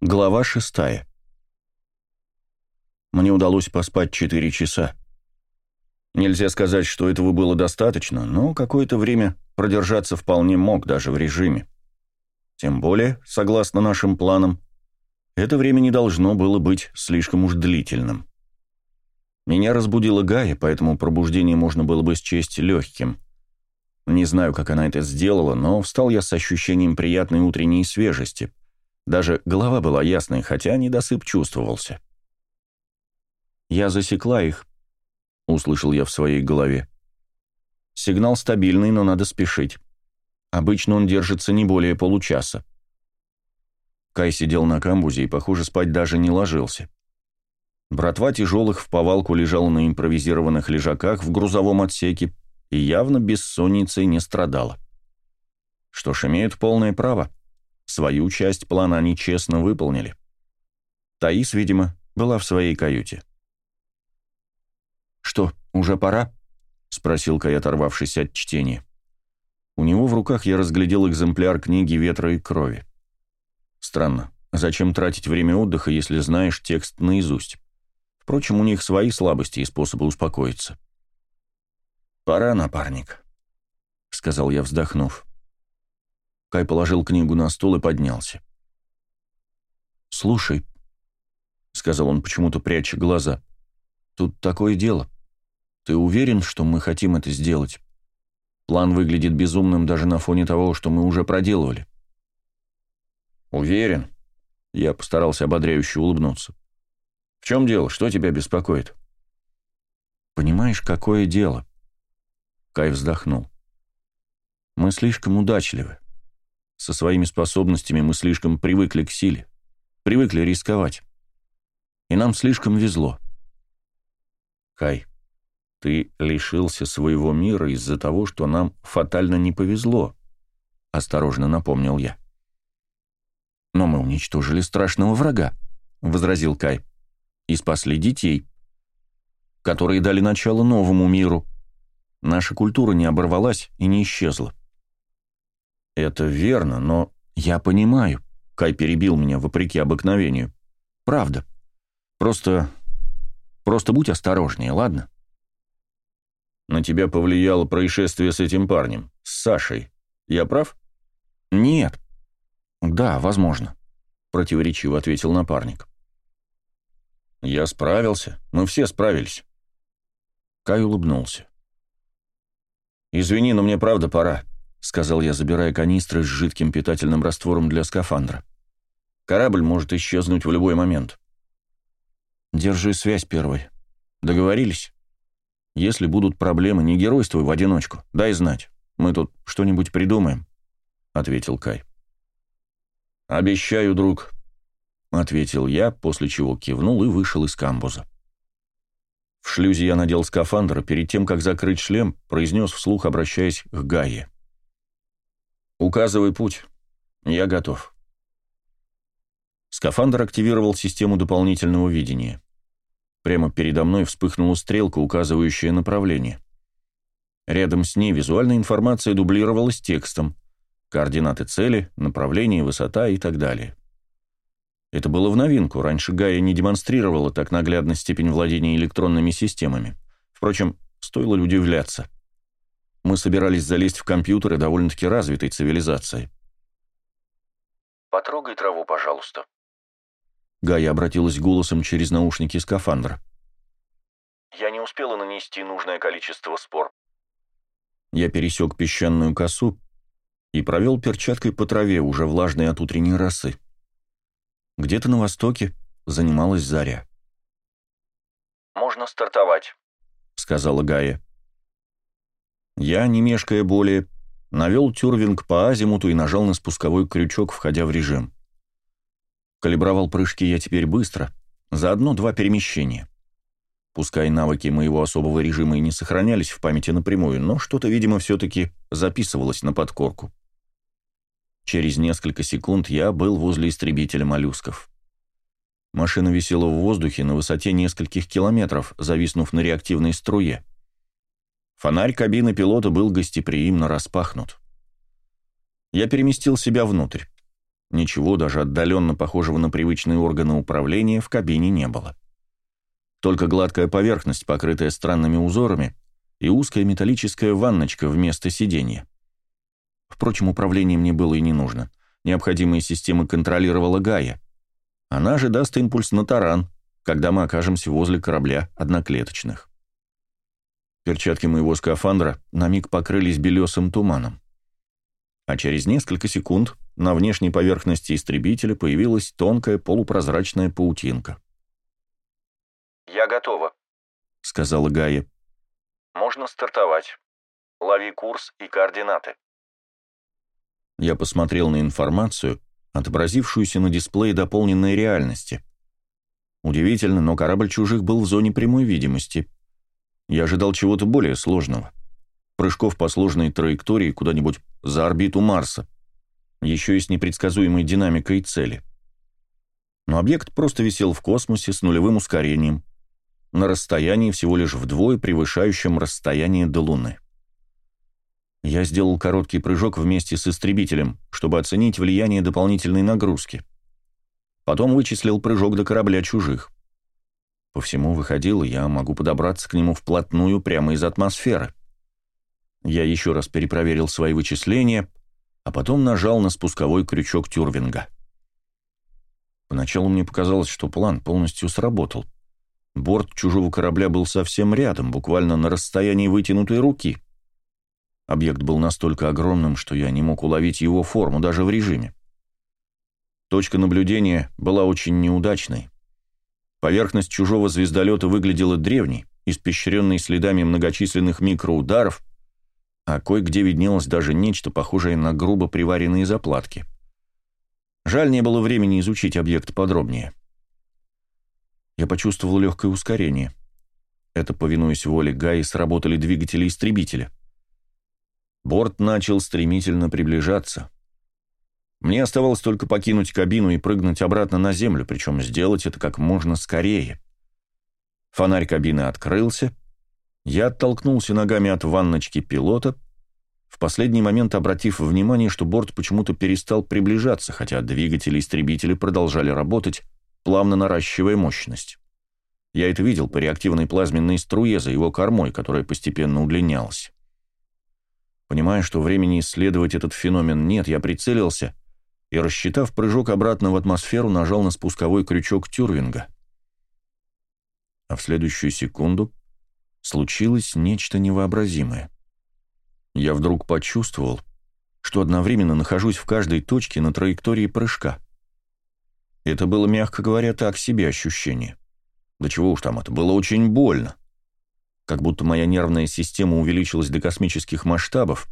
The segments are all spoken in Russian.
Глава шестая. Мне удалось поспать четыре часа. Нельзя сказать, что этого было достаточно, но какое-то время продержаться вполне мог даже в режиме. Тем более, согласно нашим планам, это время не должно было быть слишком уж длительным. Меня разбудила Гая, поэтому пробуждение можно было бы счесть легким. Не знаю, как она это сделала, но встал я с ощущением приятной утренней свежести – даже голова была ясной, хотя недосып чувствовался. «Я засекла их», — услышал я в своей голове. «Сигнал стабильный, но надо спешить. Обычно он держится не более получаса». Кай сидел на камбузе и, похоже, спать даже не ложился. Братва тяжелых в повалку лежала на импровизированных лежаках в грузовом отсеке и явно бессонницей не страдала. Что ж, имеют полное право. Свою часть плана они честно выполнили. Таис, видимо, была в своей каюте. «Что, уже пора?» — спросил Кай, оторвавшись от чтения. У него в руках я разглядел экземпляр книги «Ветра и крови». Странно, зачем тратить время отдыха, если знаешь текст наизусть? Впрочем, у них свои слабости и способы успокоиться. «Пора, напарник», — сказал я, вздохнув. Кай положил книгу на стол и поднялся. «Слушай», — сказал он, почему-то пряча глаза, — «тут такое дело. Ты уверен, что мы хотим это сделать? План выглядит безумным даже на фоне того, что мы уже проделывали». «Уверен», — я постарался ободряюще улыбнуться. «В чем дело? Что тебя беспокоит?» «Понимаешь, какое дело?» Кай вздохнул. «Мы слишком удачливы. Со своими способностями мы слишком привыкли к силе, привыкли рисковать. И нам слишком везло. Кай, ты лишился своего мира из-за того, что нам фатально не повезло, осторожно напомнил я. Но мы уничтожили страшного врага, возразил Кай, и спасли детей, которые дали начало новому миру. Наша культура не оборвалась и не исчезла. «Это верно, но я понимаю». Кай перебил меня, вопреки обыкновению. «Правда. Просто... просто будь осторожнее, ладно?» «На тебя повлияло происшествие с этим парнем, с Сашей. Я прав?» «Нет». «Да, возможно», — противоречиво ответил напарник. «Я справился. Мы все справились». Кай улыбнулся. «Извини, но мне правда пора. — сказал я, забирая канистры с жидким питательным раствором для скафандра. «Корабль может исчезнуть в любой момент». «Держи связь первой. Договорились? Если будут проблемы, не геройствуй в одиночку. Дай знать. Мы тут что-нибудь придумаем», — ответил Кай. «Обещаю, друг», — ответил я, после чего кивнул и вышел из камбуза. В шлюзе я надел скафандр, перед тем, как закрыть шлем, произнес вслух, обращаясь к Гае. «Указывай путь. Я готов». Скафандр активировал систему дополнительного видения. Прямо передо мной вспыхнула стрелка, указывающая направление. Рядом с ней визуальная информация дублировалась текстом. Координаты цели, направление, высота и так далее. Это было в новинку, раньше Гая не демонстрировала так наглядно степень владения электронными системами. Впрочем, стоило ли удивляться. Мы собирались залезть в компьютеры довольно-таки развитой цивилизации. «Потрогай траву, пожалуйста». Гая обратилась голосом через наушники скафандра. «Я не успела нанести нужное количество спор». Я пересек песчаную косу и провел перчаткой по траве, уже влажной от утренней росы. Где-то на востоке занималась заря. «Можно стартовать», — сказала Гая. Я, не мешкая более, навел тюрвинг по азимуту и нажал на спусковой крючок, входя в режим. Калибровал прыжки я теперь быстро, заодно два перемещения. Пускай навыки моего особого режима и не сохранялись в памяти напрямую, но что-то, видимо, все-таки записывалось на подкорку. Через несколько секунд я был возле истребителя моллюсков. Машина висела в воздухе на высоте нескольких километров, зависнув на реактивной струе. Фонарь кабины пилота был гостеприимно распахнут. Я переместил себя внутрь. Ничего даже отдаленно похожего на привычные органы управления в кабине не было. Только гладкая поверхность, покрытая странными узорами, и узкая металлическая ванночка вместо сиденья. Впрочем, управление мне было и не нужно. Необходимые системы контролировала Гая. Она же даст импульс на таран, когда мы окажемся возле корабля одноклеточных. Перчатки моего скафандра на миг покрылись белесым туманом. А через несколько секунд на внешней поверхности истребителя появилась тонкая полупрозрачная паутинка. «Я готова», — сказала Гая. «Можно стартовать. Лови курс и координаты». Я посмотрел на информацию, отобразившуюся на дисплее дополненной реальности. Удивительно, но корабль чужих был в зоне прямой видимости. Я ожидал чего-то более сложного. Прыжков по сложной траектории куда-нибудь за орбиту Марса. Еще и с непредсказуемой динамикой цели. Но объект просто висел в космосе с нулевым ускорением, на расстоянии всего лишь вдвое превышающем расстояние до Луны. Я сделал короткий прыжок вместе с истребителем, чтобы оценить влияние дополнительной нагрузки. Потом вычислил прыжок до корабля чужих. По всему выходило, я могу подобраться к нему вплотную прямо из атмосферы. Я еще раз перепроверил свои вычисления, а потом нажал на спусковой крючок Тюрвинга. Поначалу мне показалось, что план полностью сработал. Борт чужого корабля был совсем рядом, буквально на расстоянии вытянутой руки — Объект был настолько огромным, что я не мог уловить его форму даже в режиме. Точка наблюдения была очень неудачной. Поверхность чужого звездолета выглядела древней, испещренной следами многочисленных микроударов, а кое-где виднелось даже нечто похожее на грубо приваренные заплатки. Жаль, не было времени изучить объект подробнее. Я почувствовал легкое ускорение. Это, повинуясь воле Гаи, сработали двигатели истребителя. Борт начал стремительно приближаться. Мне оставалось только покинуть кабину и прыгнуть обратно на землю, причем сделать это как можно скорее. Фонарь кабины открылся. Я оттолкнулся ногами от ванночки пилота, в последний момент обратив внимание, что борт почему-то перестал приближаться, хотя двигатели истребителя продолжали работать, плавно наращивая мощность. Я это видел по реактивной плазменной струе за его кормой, которая постепенно удлинялась. Понимая, что времени исследовать этот феномен нет, я прицелился и, рассчитав прыжок обратно в атмосферу, нажал на спусковой крючок Тюрвинга. А в следующую секунду случилось нечто невообразимое. Я вдруг почувствовал, что одновременно нахожусь в каждой точке на траектории прыжка. Это было, мягко говоря, так себе ощущение. Да чего уж там, это было очень больно как будто моя нервная система увеличилась до космических масштабов,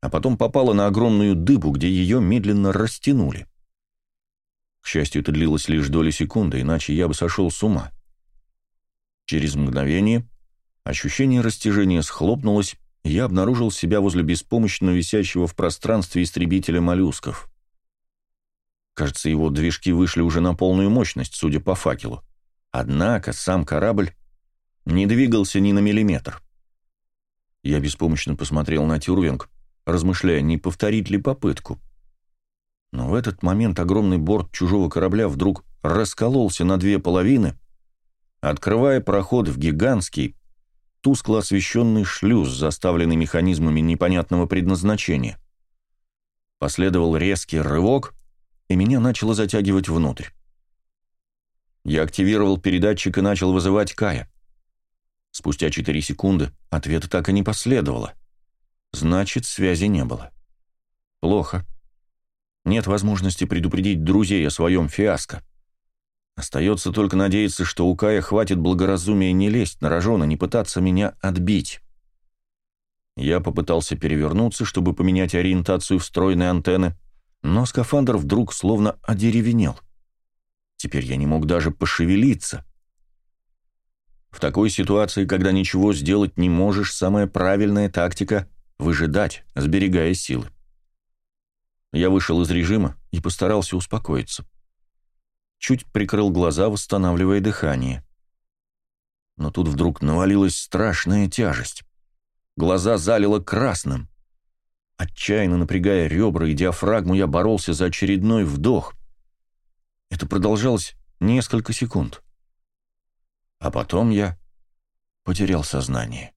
а потом попала на огромную дыбу, где ее медленно растянули. К счастью, это длилось лишь доли секунды, иначе я бы сошел с ума. Через мгновение ощущение растяжения схлопнулось, и я обнаружил себя возле беспомощно висящего в пространстве истребителя моллюсков. Кажется, его движки вышли уже на полную мощность, судя по факелу. Однако сам корабль не двигался ни на миллиметр. Я беспомощно посмотрел на Тюрвинг, размышляя, не повторить ли попытку. Но в этот момент огромный борт чужого корабля вдруг раскололся на две половины, открывая проход в гигантский, тускло освещенный шлюз, заставленный механизмами непонятного предназначения. Последовал резкий рывок, и меня начало затягивать внутрь. Я активировал передатчик и начал вызывать Кая. Спустя 4 секунды ответа так и не последовало. Значит, связи не было. Плохо. Нет возможности предупредить друзей о своем фиаско. Остается только надеяться, что у Кая хватит благоразумия не лезть на рожон и не пытаться меня отбить. Я попытался перевернуться, чтобы поменять ориентацию встроенной антенны, но скафандр вдруг словно одеревенел. Теперь я не мог даже пошевелиться. В такой ситуации, когда ничего сделать не можешь, самая правильная тактика — выжидать, сберегая силы. Я вышел из режима и постарался успокоиться. Чуть прикрыл глаза, восстанавливая дыхание. Но тут вдруг навалилась страшная тяжесть. Глаза залило красным. Отчаянно напрягая ребра и диафрагму, я боролся за очередной вдох. Это продолжалось несколько секунд. А потом я потерял сознание.